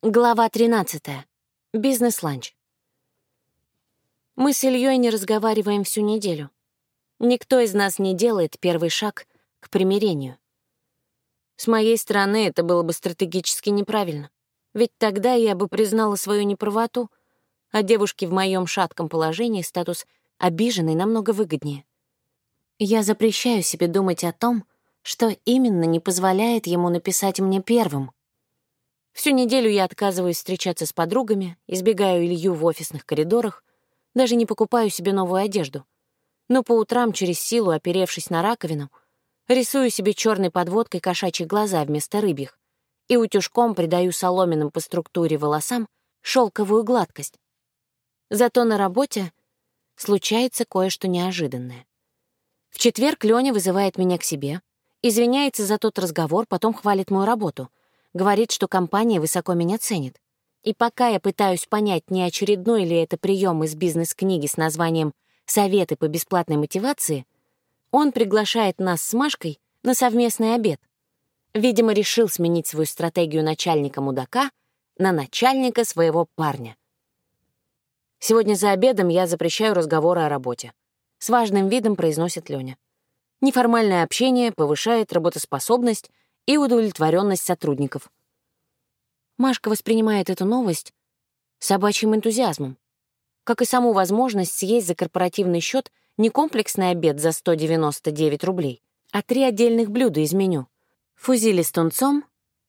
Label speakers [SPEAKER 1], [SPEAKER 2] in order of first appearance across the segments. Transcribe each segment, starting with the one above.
[SPEAKER 1] Глава 13. Бизнес-ланч. Мы с Ильей не разговариваем всю неделю. Никто из нас не делает первый шаг к примирению. С моей стороны это было бы стратегически неправильно. Ведь тогда я бы признала свою неправоту, а девушке в моем шатком положении статус обиженной намного выгоднее. Я запрещаю себе думать о том, что именно не позволяет ему написать мне первым — Всю неделю я отказываюсь встречаться с подругами, избегаю Илью в офисных коридорах, даже не покупаю себе новую одежду. Но по утрам через силу, оперевшись на раковину, рисую себе черной подводкой кошачьи глаза вместо рыбьих и утюжком придаю соломенным по структуре волосам шелковую гладкость. Зато на работе случается кое-что неожиданное. В четверг Лёня вызывает меня к себе, извиняется за тот разговор, потом хвалит мою работу — Говорит, что компания высоко меня ценит. И пока я пытаюсь понять, не очередной ли это прием из бизнес-книги с названием «Советы по бесплатной мотивации», он приглашает нас с Машкой на совместный обед. Видимо, решил сменить свою стратегию начальника мудака на начальника своего парня. Сегодня за обедом я запрещаю разговоры о работе. С важным видом произносит Лёня. Неформальное общение повышает работоспособность и удовлетворенность сотрудников. Машка воспринимает эту новость собачьим энтузиазмом, как и саму возможность съесть за корпоративный счет не комплексный обед за 199 рублей, а три отдельных блюда из меню. Фузили с тунцом,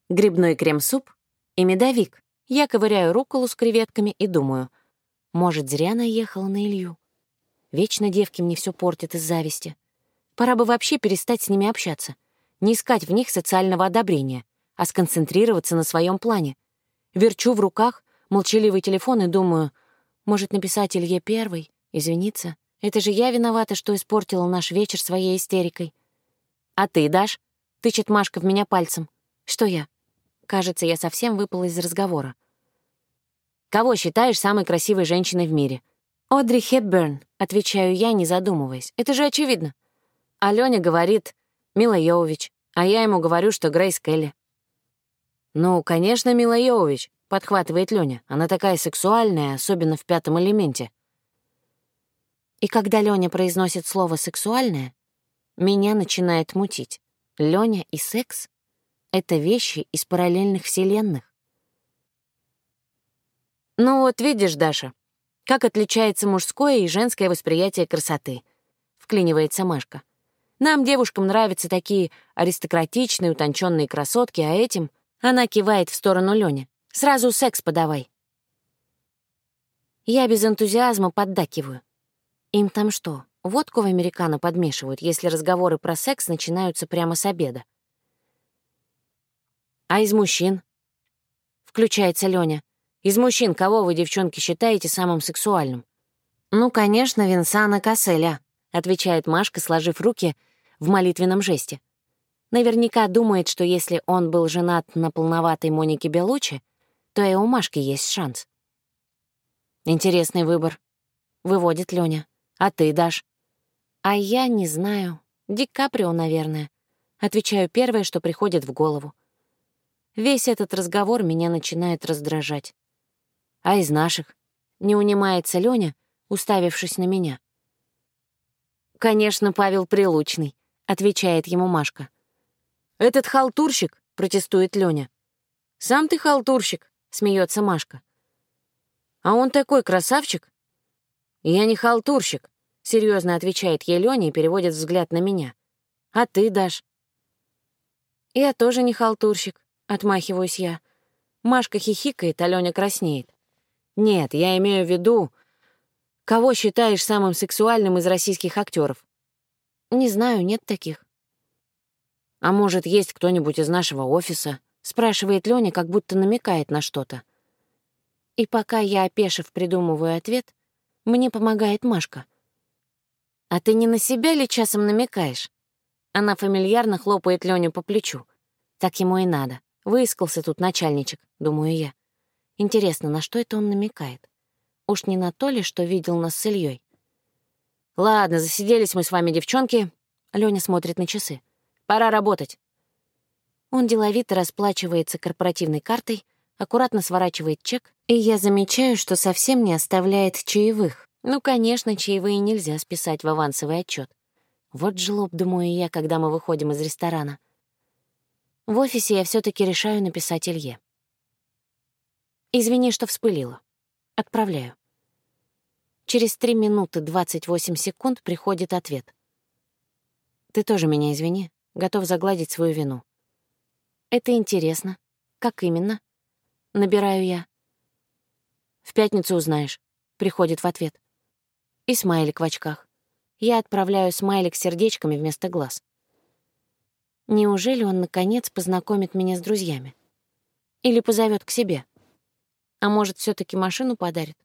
[SPEAKER 1] грибной крем-суп и медовик. Я ковыряю руколу с креветками и думаю, может, зря наехала на Илью. Вечно девки мне все портят из зависти. Пора бы вообще перестать с ними общаться не искать в них социального одобрения, а сконцентрироваться на своем плане. Верчу в руках молчаливый телефон и думаю, может написать Илье первый, извиниться. Это же я виновата, что испортила наш вечер своей истерикой. А ты, Даш? Тычет Машка в меня пальцем. Что я? Кажется, я совсем выпала из разговора. Кого считаешь самой красивой женщиной в мире? Одри Хепберн, отвечаю я, не задумываясь. Это же очевидно. Алёня говорит, Мила Йовович, а я ему говорю, что Грейс Келли. «Ну, конечно, Мила Йовович», — подхватывает Лёня. «Она такая сексуальная, особенно в пятом элементе». И когда Лёня произносит слово «сексуальное», меня начинает мутить. Лёня и секс — это вещи из параллельных вселенных. «Ну вот видишь, Даша, как отличается мужское и женское восприятие красоты», — вклинивается Машка. Нам, девушкам, нравятся такие аристократичные, утонченные красотки, а этим она кивает в сторону Лёни. Сразу секс подавай. Я без энтузиазма поддакиваю. Им там что, водку в американо подмешивают, если разговоры про секс начинаются прямо с обеда? А из мужчин? Включается Лёня. Из мужчин кого вы, девчонки, считаете самым сексуальным? Ну, конечно, Винсана Касселя, отвечает Машка, сложив руки — в молитвенном жесте. Наверняка думает, что если он был женат на полноватой Монике Белучи, то и у Машки есть шанс. Интересный выбор. Выводит Лёня. А ты, Даш? А я не знаю. Ди Каприо, наверное. Отвечаю первое, что приходит в голову. Весь этот разговор меня начинает раздражать. А из наших? Не унимается Лёня, уставившись на меня. Конечно, Павел Прилучный отвечает ему Машка. «Этот халтурщик», — протестует Лёня. «Сам ты халтурщик», — смеется Машка. «А он такой красавчик?» «Я не халтурщик», — серьезно отвечает ей Лёня и переводит взгляд на меня. «А ты, Даш?» «Я тоже не халтурщик», — отмахиваюсь я. Машка хихикает, а Лёня краснеет. «Нет, я имею в виду, кого считаешь самым сексуальным из российских актеров? «Не знаю, нет таких». «А может, есть кто-нибудь из нашего офиса?» — спрашивает Лёня, как будто намекает на что-то. И пока я, опешив, придумываю ответ, мне помогает Машка. «А ты не на себя ли часом намекаешь?» Она фамильярно хлопает Лёню по плечу. Так ему и надо. Выискался тут начальничек, думаю я. Интересно, на что это он намекает? Уж не на то ли, что видел нас с Ильей? «Ладно, засиделись мы с вами, девчонки». Лёня смотрит на часы. «Пора работать». Он деловито расплачивается корпоративной картой, аккуратно сворачивает чек, и я замечаю, что совсем не оставляет чаевых. Ну, конечно, чаевые нельзя списать в авансовый отчет. Вот жлоб, думаю я, когда мы выходим из ресторана. В офисе я все таки решаю написать Илье. «Извини, что вспылила. Отправляю». Через 3 минуты 28 секунд приходит ответ. «Ты тоже меня извини. Готов загладить свою вину». «Это интересно. Как именно?» Набираю я. «В пятницу узнаешь», — приходит в ответ. И смайлик в очках. Я отправляю смайлик сердечками вместо глаз. Неужели он, наконец, познакомит меня с друзьями? Или позовет к себе? А может, все таки машину подарит?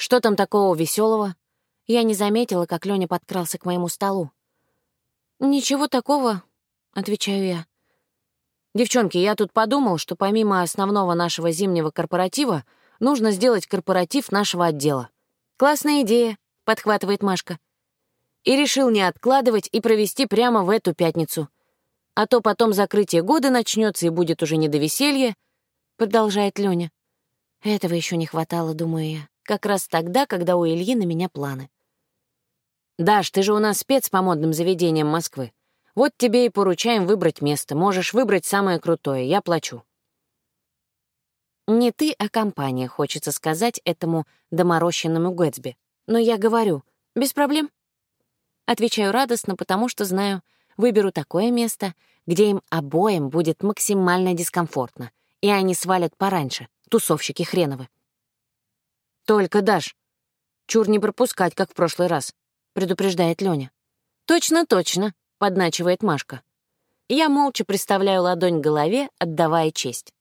[SPEAKER 1] Что там такого веселого? Я не заметила, как Лёня подкрался к моему столу. «Ничего такого», — отвечаю я. «Девчонки, я тут подумал, что помимо основного нашего зимнего корпоратива нужно сделать корпоратив нашего отдела. Классная идея», — подхватывает Машка и решил не откладывать и провести прямо в эту пятницу. А то потом закрытие года начнется и будет уже не до веселья, продолжает Лёня. Этого еще не хватало, думаю я, как раз тогда, когда у Ильи на меня планы. «Даш, ты же у нас спец по модным заведениям Москвы. Вот тебе и поручаем выбрать место. Можешь выбрать самое крутое, я плачу». Не ты, а компания, хочется сказать этому доморощенному Гэтсби. Но я говорю, без проблем. Отвечаю радостно, потому что знаю, выберу такое место, где им обоим будет максимально дискомфортно, и они свалят пораньше, тусовщики хреновы. «Только, Даш, чур не пропускать, как в прошлый раз», — предупреждает Лёня. «Точно, точно», — подначивает Машка. Я молча приставляю ладонь к голове, отдавая честь.